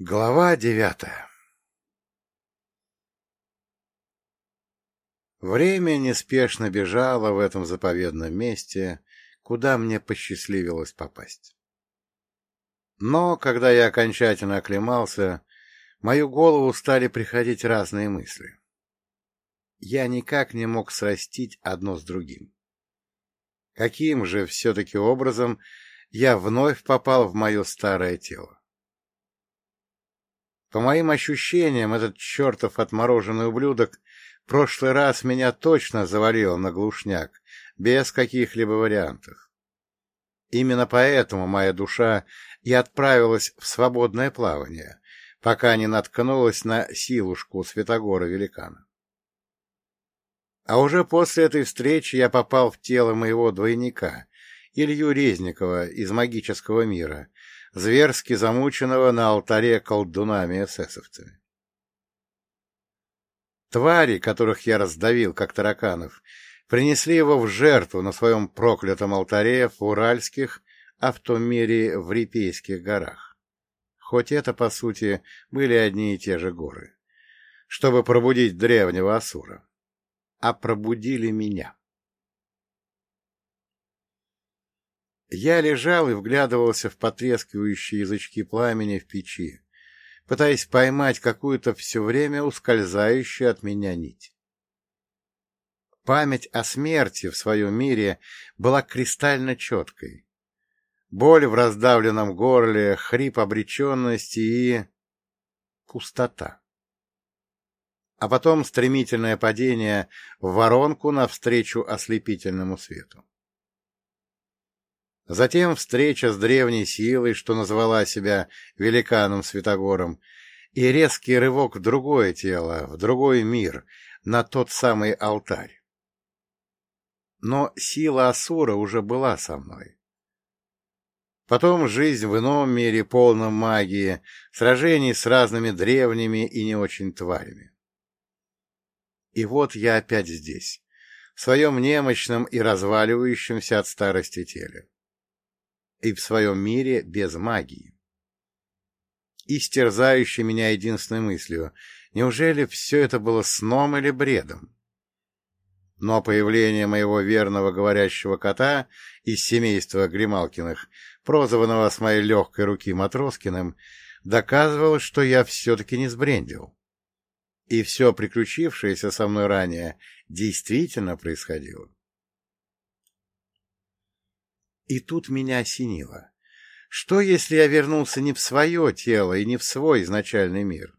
Глава девятая Время неспешно бежало в этом заповедном месте, куда мне посчастливилось попасть. Но, когда я окончательно оклемался, в мою голову стали приходить разные мысли. Я никак не мог срастить одно с другим. Каким же все-таки образом я вновь попал в мое старое тело? По моим ощущениям, этот чертов отмороженный ублюдок в прошлый раз меня точно завалил на глушняк, без каких-либо вариантов. Именно поэтому моя душа и отправилась в свободное плавание, пока не наткнулась на силушку Святогора Великана. А уже после этой встречи я попал в тело моего двойника, Илью Резникова из магического мира, зверски замученного на алтаре колдунами-эсэсовцами. Твари, которых я раздавил, как тараканов, принесли его в жертву на своем проклятом алтаре в Уральских, а в том мире в Рипейских горах. Хоть это, по сути, были одни и те же горы. Чтобы пробудить древнего Асура. А пробудили меня. Я лежал и вглядывался в потрескивающие язычки пламени в печи, пытаясь поймать какую-то все время ускользающую от меня нить. Память о смерти в своем мире была кристально четкой. Боль в раздавленном горле, хрип обреченности и... пустота. А потом стремительное падение в воронку навстречу ослепительному свету. Затем встреча с древней силой, что назвала себя великаном Святогором, и резкий рывок в другое тело, в другой мир, на тот самый алтарь. Но сила Асура уже была со мной. Потом жизнь в ином мире, полном магии, сражений с разными древними и не очень тварями. И вот я опять здесь, в своем немощном и разваливающемся от старости теле и в своем мире без магии. И стерзающей меня единственной мыслью, неужели все это было сном или бредом? Но появление моего верного говорящего кота из семейства Грималкиных, прозванного с моей легкой руки Матроскиным, доказывало, что я все-таки не сбрендил. И все приключившееся со мной ранее действительно происходило. И тут меня осенило. Что, если я вернулся не в свое тело и не в свой изначальный мир?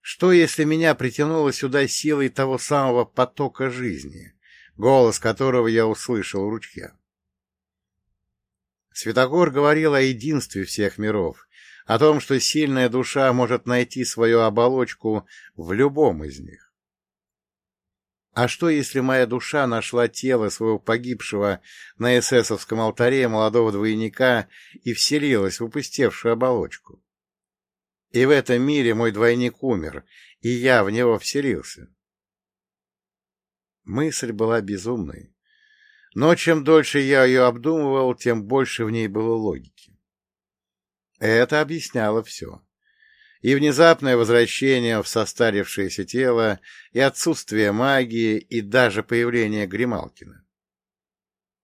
Что, если меня притянуло сюда силой того самого потока жизни, голос которого я услышал в ручье? Святогор говорил о единстве всех миров, о том, что сильная душа может найти свою оболочку в любом из них. А что, если моя душа нашла тело своего погибшего на эсэсовском алтаре молодого двойника и вселилась в упустевшую оболочку? И в этом мире мой двойник умер, и я в него вселился. Мысль была безумной. Но чем дольше я ее обдумывал, тем больше в ней было логики. Это объясняло все и внезапное возвращение в состарившееся тело, и отсутствие магии, и даже появление Грималкина.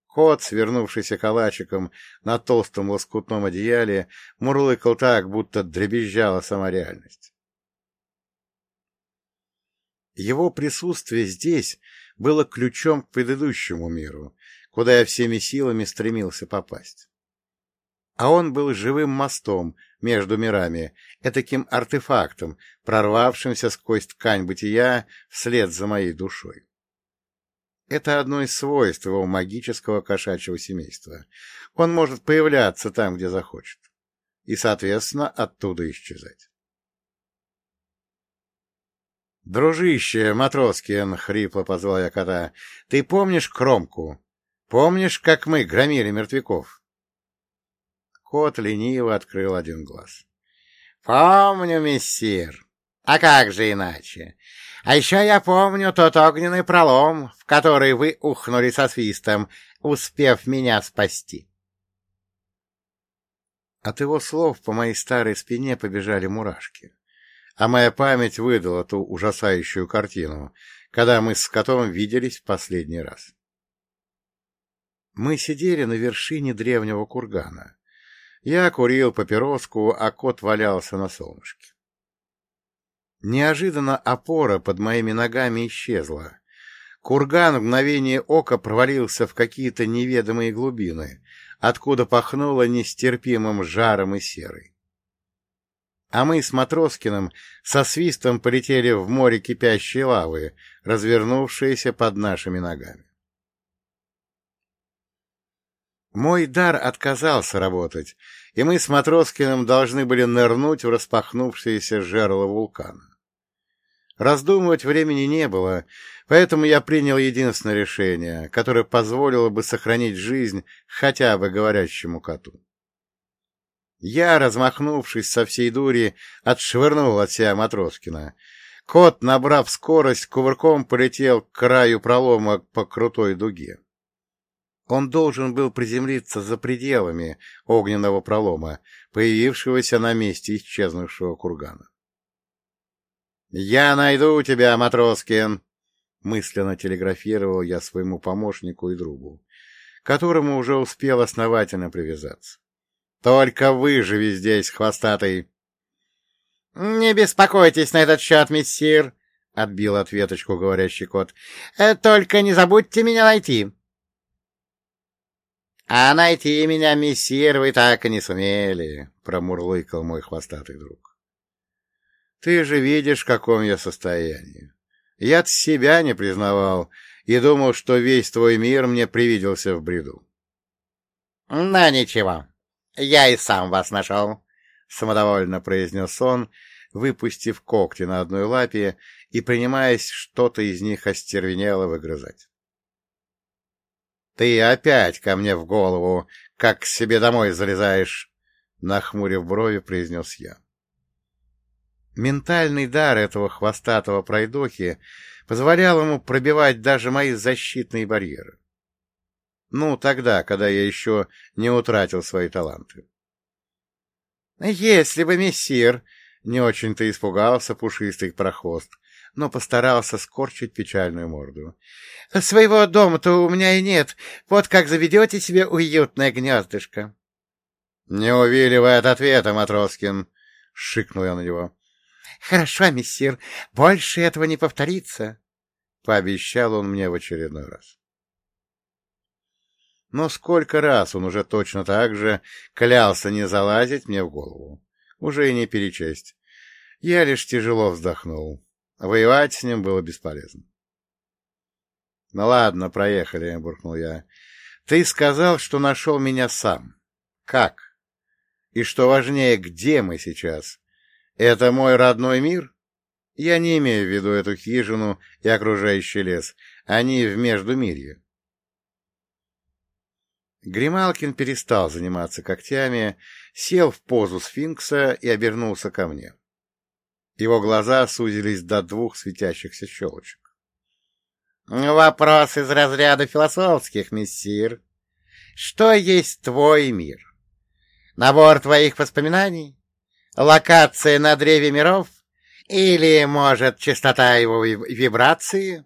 Кот, свернувшийся калачиком на толстом лоскутном одеяле, мурлыкал так, будто дребезжала сама реальность. Его присутствие здесь было ключом к предыдущему миру, куда я всеми силами стремился попасть. А он был живым мостом между мирами, этаким артефактом, прорвавшимся сквозь ткань бытия вслед за моей душой. Это одно из свойств его магического кошачьего семейства. Он может появляться там, где захочет, и, соответственно, оттуда исчезать. «Дружище, Матроскин!» — хрипло позвал я кота. «Ты помнишь Кромку? Помнишь, как мы громили мертвяков?» Кот лениво открыл один глаз. — Помню, мессир. А как же иначе? А еще я помню тот огненный пролом, в который вы ухнули со свистом, успев меня спасти. От его слов по моей старой спине побежали мурашки, а моя память выдала ту ужасающую картину, когда мы с котом виделись в последний раз. Мы сидели на вершине древнего кургана. Я курил папироску, а кот валялся на солнышке. Неожиданно опора под моими ногами исчезла. Курган в мгновение ока провалился в какие-то неведомые глубины, откуда пахнуло нестерпимым жаром и серой. А мы с Матроскиным со свистом полетели в море кипящей лавы, развернувшиеся под нашими ногами. Мой дар отказался работать, и мы с Матроскиным должны были нырнуть в распахнувшееся жерло вулкана. Раздумывать времени не было, поэтому я принял единственное решение, которое позволило бы сохранить жизнь хотя бы говорящему коту. Я, размахнувшись со всей дури, отшвырнул от себя Матроскина. Кот, набрав скорость, кувырком полетел к краю пролома по крутой дуге. Он должен был приземлиться за пределами огненного пролома, появившегося на месте исчезнувшего кургана. «Я найду тебя, Матроскин!» — мысленно телеграфировал я своему помощнику и другу, которому уже успел основательно привязаться. «Только выживи здесь, хвостатый!» «Не беспокойтесь на этот счет, мессир!» — отбил ответочку говорящий кот. «Э, «Только не забудьте меня найти!» «А найти меня, мессир, вы так и не сумели!» — промурлыкал мой хвостатый друг. Ты же видишь, в каком я состоянии. Я себя не признавал и думал, что весь твой мир мне привиделся в бреду. — Да ничего, я и сам вас нашел, — самодовольно произнес он, выпустив когти на одной лапе и принимаясь что-то из них остервенело выгрызать. — Ты опять ко мне в голову, как к себе домой залезаешь, — нахмурив брови, произнес я. Ментальный дар этого хвостатого пройдохи позволял ему пробивать даже мои защитные барьеры. Ну, тогда, когда я еще не утратил свои таланты. Если бы мессир не очень-то испугался пушистый прохвост, но постарался скорчить печальную морду. — Своего дома-то у меня и нет. Вот как заведете себе уютное гнездышко. — Не увиливай от ответа, Матроскин! — шикнул я на него. — Хорошо, мессир, больше этого не повторится, — пообещал он мне в очередной раз. Но сколько раз он уже точно так же клялся не залазить мне в голову. Уже и не перечесть. Я лишь тяжело вздохнул. Воевать с ним было бесполезно. — Ну ладно, проехали, — буркнул я. — Ты сказал, что нашел меня сам. Как? И что важнее, где мы сейчас? Это мой родной мир? Я не имею в виду эту хижину и окружающий лес. Они в Междумирье. Грималкин перестал заниматься когтями, сел в позу сфинкса и обернулся ко мне. Его глаза сузились до двух светящихся щелочек. — Вопрос из разряда философских, мессир. Что есть твой мир? Набор твоих воспоминаний? Локация на древе миров? Или, может, частота его вибрации?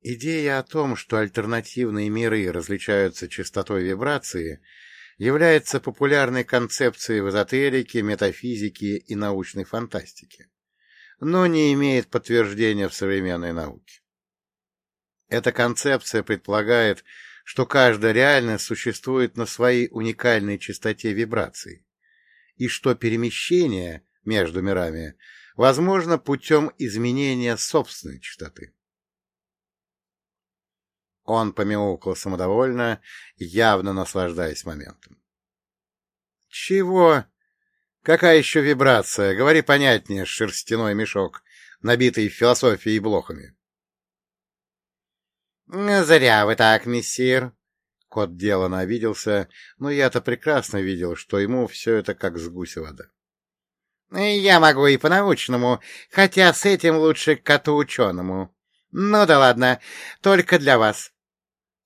Идея о том, что альтернативные миры различаются частотой вибрации, является популярной концепцией в эзотерике, метафизике и научной фантастике, но не имеет подтверждения в современной науке. Эта концепция предполагает, что каждая реальность существует на своей уникальной частоте вибраций, и что перемещение между мирами возможно путем изменения собственной частоты. Он помяукал самодовольно, явно наслаждаясь моментом. — Чего? Какая еще вибрация? Говори понятнее, шерстяной мешок, набитый философией и блохами. — Зря вы так, мессир, Кот делано обиделся, но я-то прекрасно видел, что ему все это как с гуся вода. — Я могу и по-научному, хотя с этим лучше коту-ученому. Ну да ладно, только для вас.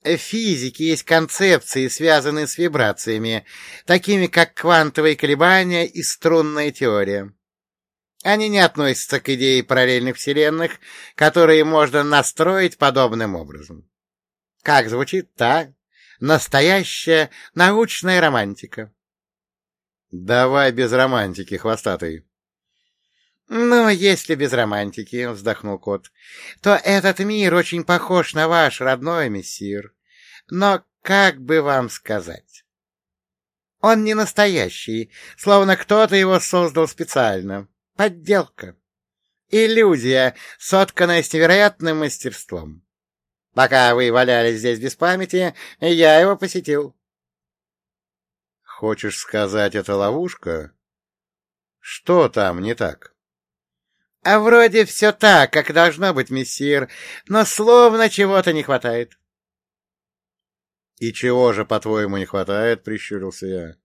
В физике есть концепции, связанные с вибрациями, такими как квантовые колебания и струнная теория. Они не относятся к идее параллельных вселенных, которые можно настроить подобным образом. Как звучит так? Настоящая научная романтика. Давай без романтики, хвостатый. «Ну, если без романтики», — вздохнул кот, — «то этот мир очень похож на ваш родной мессир. Но как бы вам сказать? Он не настоящий, словно кто-то его создал специально. Подделка. Иллюзия, сотканная с невероятным мастерством. Пока вы валялись здесь без памяти, я его посетил». «Хочешь сказать, это ловушка? Что там не так?» А вроде все так, как должно быть, мессир, но словно чего-то не хватает. — И чего же, по-твоему, не хватает? — прищурился я.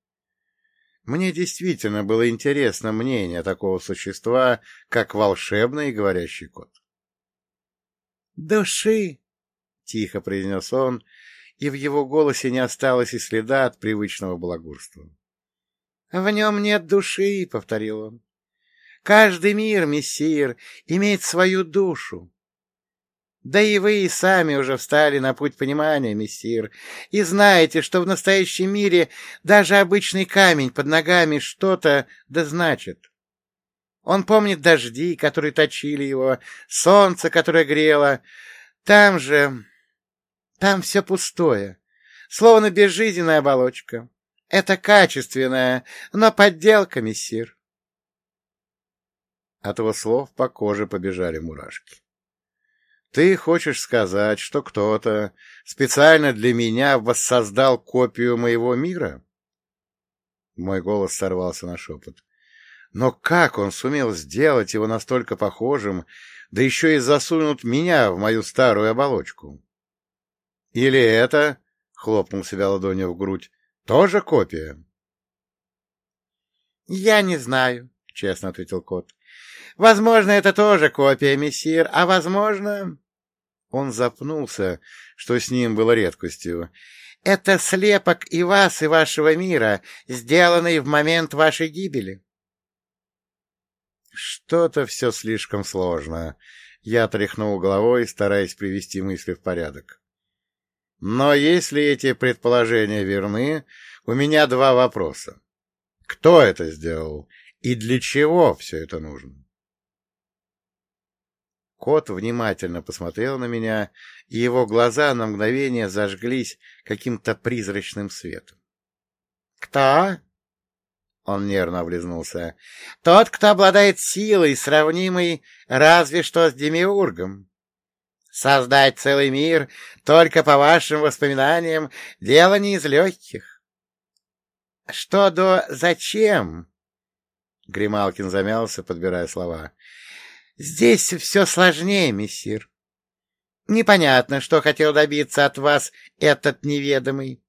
Мне действительно было интересно мнение такого существа, как волшебный говорящий кот. — Души! — тихо произнес он, и в его голосе не осталось и следа от привычного благурства. — В нем нет души, — повторил он. Каждый мир, мессир, имеет свою душу. Да и вы и сами уже встали на путь понимания, мессир, и знаете, что в настоящем мире даже обычный камень под ногами что-то да значит. Он помнит дожди, которые точили его, солнце, которое грело. Там же... Там все пустое, словно безжизненная оболочка. Это качественная, но подделка, мессир. От его слов по коже побежали мурашки. Ты хочешь сказать, что кто-то специально для меня воссоздал копию моего мира? Мой голос сорвался на шепот. Но как он сумел сделать его настолько похожим, да еще и засунут меня в мою старую оболочку? Или это, — хлопнул себя ладонью в грудь, — тоже копия? — Я не знаю, — честно ответил кот. Возможно, это тоже копия, мессир, а возможно...» Он запнулся, что с ним было редкостью. «Это слепок и вас, и вашего мира, сделанный в момент вашей гибели». «Что-то все слишком сложно». Я тряхнул головой, стараясь привести мысли в порядок. Но если эти предположения верны, у меня два вопроса. Кто это сделал и для чего все это нужно? Кот внимательно посмотрел на меня, и его глаза на мгновение зажглись каким-то призрачным светом. — Кто? — он нервно облизнулся. — Тот, кто обладает силой, сравнимой разве что с Демиургом. Создать целый мир, только по вашим воспоминаниям, дело не из легких. — Что до «зачем»? Грималкин замялся, подбирая слова. Здесь все сложнее, мессир. Непонятно, что хотел добиться от вас этот неведомый.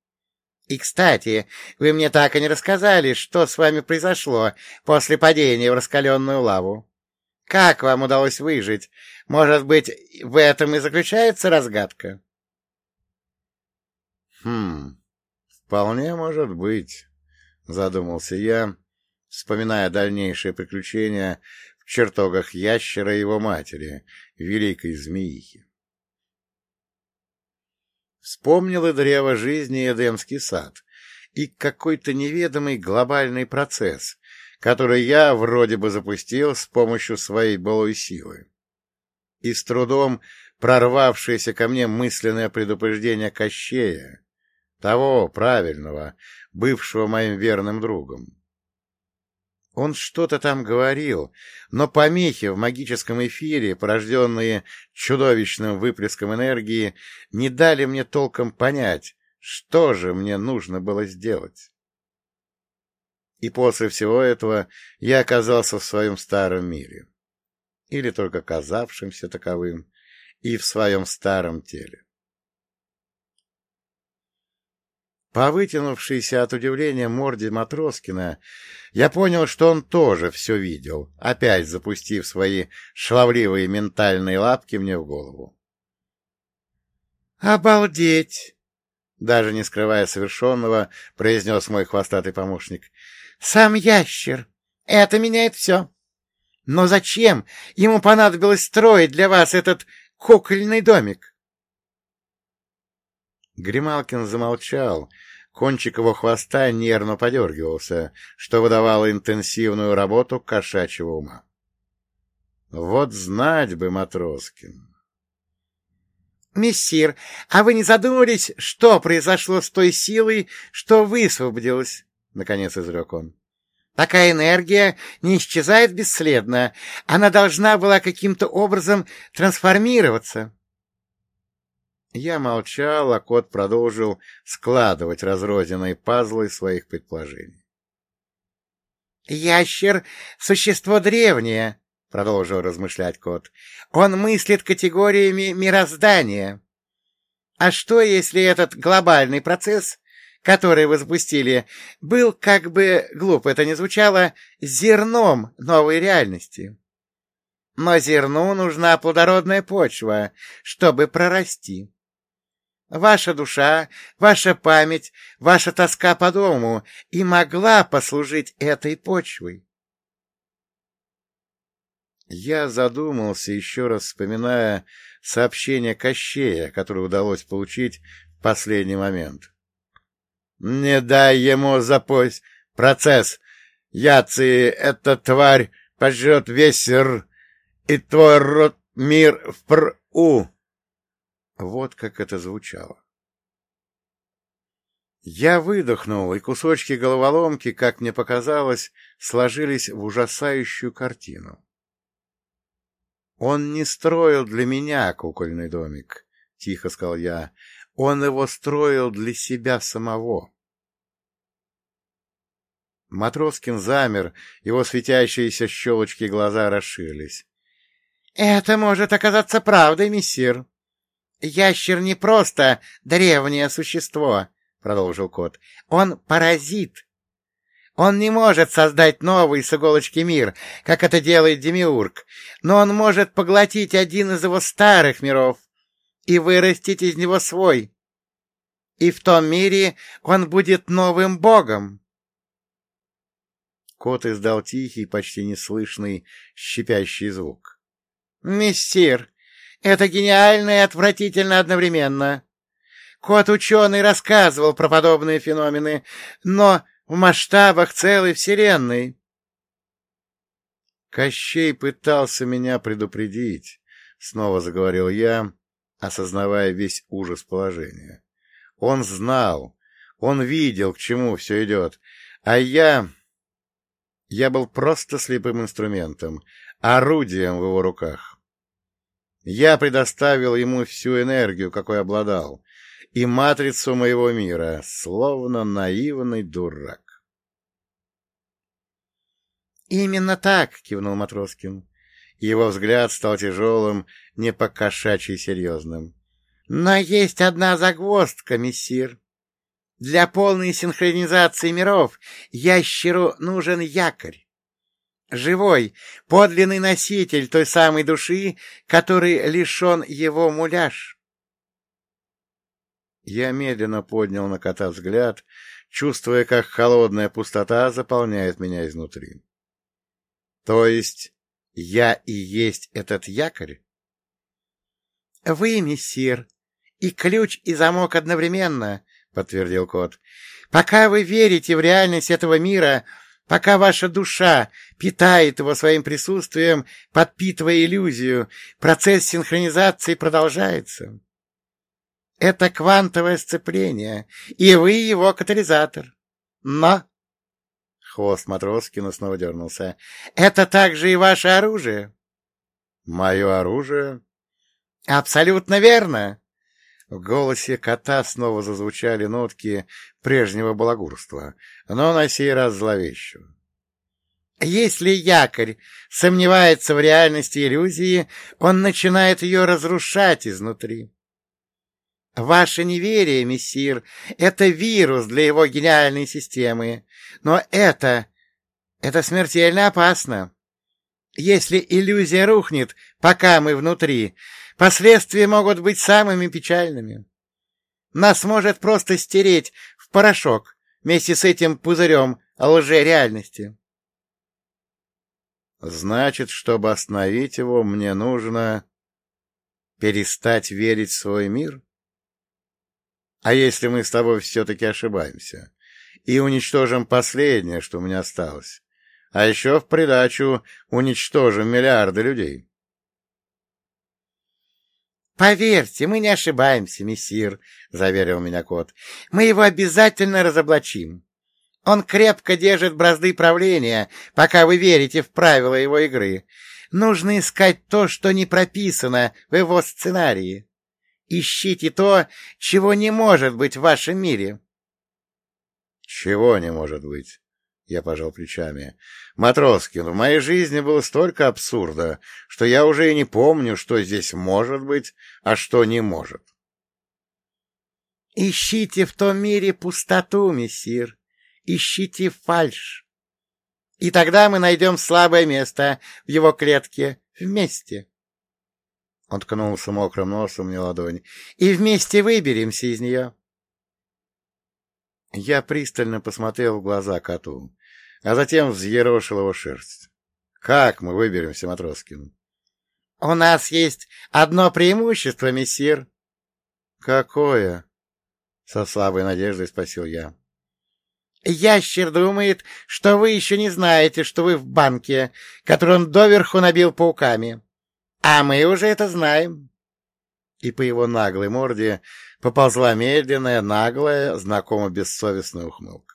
И, кстати, вы мне так и не рассказали, что с вами произошло после падения в раскаленную лаву. Как вам удалось выжить? Может быть, в этом и заключается разгадка? Хм, вполне может быть, задумался я, вспоминая дальнейшие приключения в чертогах ящера и его матери, великой змеихи. Вспомнил и древо жизни Эдемский сад, и какой-то неведомый глобальный процесс, который я вроде бы запустил с помощью своей былой силы. И с трудом прорвавшееся ко мне мысленное предупреждение Кощея, того правильного, бывшего моим верным другом. Он что-то там говорил, но помехи в магическом эфире, порожденные чудовищным выплеском энергии, не дали мне толком понять, что же мне нужно было сделать. И после всего этого я оказался в своем старом мире. Или только казавшимся таковым, и в своем старом теле. По вытянувшейся от удивления морде Матроскина я понял, что он тоже все видел, опять запустив свои шаловливые ментальные лапки мне в голову. «Обалдеть!» даже не скрывая совершенного, произнес мой хвостатый помощник. — Сам ящер. Это меняет все. Но зачем ему понадобилось строить для вас этот кукольный домик? Грималкин замолчал. Кончик его хвоста нервно подергивался, что выдавало интенсивную работу кошачьего ума. Вот знать бы, Матроскин. — Мессир, а вы не задумывались, что произошло с той силой, что высвободилась? — наконец изрек он. — Такая энергия не исчезает бесследно. Она должна была каким-то образом трансформироваться. Я молчал, а кот продолжил складывать разрозненные пазлы своих предположений. — Ящер — существо древнее, — продолжил размышлять кот. — Он мыслит категориями мироздания. А что, если этот глобальный процесс, который вы запустили, был, как бы глупо это ни звучало, зерном новой реальности? Но зерну нужна плодородная почва, чтобы прорасти. Ваша душа, ваша память, ваша тоска по дому и могла послужить этой почвой. Я задумался, еще раз вспоминая сообщение Кощея, которое удалось получить в последний момент. — Не дай ему запость процесс. Яци, эта тварь пожрет весь р, и твой род мир в пр-у. Вот как это звучало. Я выдохнул, и кусочки головоломки, как мне показалось, сложились в ужасающую картину. «Он не строил для меня кукольный домик», — тихо сказал я. «Он его строил для себя самого». Матроскин замер, его светящиеся щелочки глаза расширились. — Это может оказаться правдой, мессир. Ящер не просто древнее существо, — продолжил кот. — Он паразит. Он не может создать новый с иголочки мир, как это делает Демиург, но он может поглотить один из его старых миров и вырастить из него свой. И в том мире он будет новым богом. Кот издал тихий, почти неслышный, щипящий звук. — Мессир, это гениально и отвратительно одновременно. Кот-ученый рассказывал про подобные феномены, но в масштабах целой вселенной. Кощей пытался меня предупредить, — снова заговорил я, осознавая весь ужас положения. Он знал, он видел, к чему все идет, а я... Я был просто слепым инструментом, орудием в его руках. Я предоставил ему всю энергию, какой обладал, и матрицу моего мира, словно наивный дурак. «Именно так!» — кивнул Матроскин. Его взгляд стал тяжелым, не по-кошачьи серьезным. «Но есть одна загвоздка, мессир. Для полной синхронизации миров ящеру нужен якорь живой, подлинный носитель той самой души, который лишен его муляж. Я медленно поднял на кота взгляд, чувствуя, как холодная пустота заполняет меня изнутри. То есть я и есть этот якорь? — Вы, мессир, и ключ, и замок одновременно, — подтвердил кот. — Пока вы верите в реальность этого мира, Пока ваша душа питает его своим присутствием, подпитывая иллюзию, процесс синхронизации продолжается. Это квантовое сцепление, и вы его катализатор. Но... Хвост Матроскина снова дернулся. «Это также и ваше оружие». «Мое оружие?» «Абсолютно верно. В голосе кота снова зазвучали нотки прежнего балагурства, но на сей раз зловещего. Если якорь сомневается в реальности иллюзии, он начинает ее разрушать изнутри. Ваше неверие, мессир, — это вирус для его гениальной системы, но это... это смертельно опасно. Если иллюзия рухнет, пока мы внутри, Последствия могут быть самыми печальными. Нас может просто стереть в порошок вместе с этим пузырем лжереальности. Значит, чтобы остановить его, мне нужно перестать верить в свой мир? А если мы с тобой все-таки ошибаемся и уничтожим последнее, что у меня осталось, а еще в придачу уничтожим миллиарды людей? — Поверьте, мы не ошибаемся, мессир, — заверил меня кот. — Мы его обязательно разоблачим. Он крепко держит бразды правления, пока вы верите в правила его игры. Нужно искать то, что не прописано в его сценарии. Ищите то, чего не может быть в вашем мире. — Чего не может быть? Я пожал плечами. Матроскин, в моей жизни было столько абсурда, что я уже и не помню, что здесь может быть, а что не может. Ищите в том мире пустоту, мессир. Ищите фальшь. И тогда мы найдем слабое место в его клетке вместе. Он ткнулся мокрым носом мне ладонь. И вместе выберемся из нее. Я пристально посмотрел в глаза коту а затем взъерошил его шерсть. — Как мы выберемся, Матроскин? — У нас есть одно преимущество, мессир. — Какое? — со слабой надеждой спросил я. — Ящер думает, что вы еще не знаете, что вы в банке, который он доверху набил пауками. А мы уже это знаем. И по его наглой морде поползла медленная, наглая, знакомо бессовестная ухмылка.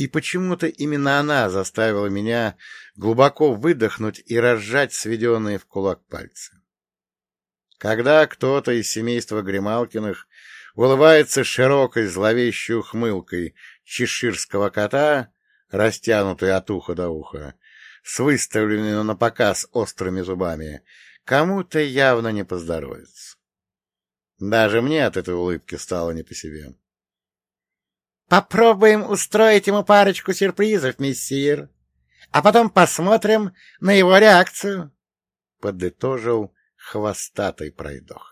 И почему-то именно она заставила меня глубоко выдохнуть и разжать сведенные в кулак пальцы. Когда кто-то из семейства Грималкиных улыбается широкой зловещей ухмылкой чеширского кота, растянутой от уха до уха, с выставленными на показ острыми зубами, кому-то явно не поздоровится. Даже мне от этой улыбки стало не по себе. Попробуем устроить ему парочку сюрпризов, мессир, а потом посмотрим на его реакцию, — подытожил хвостатый пройдох.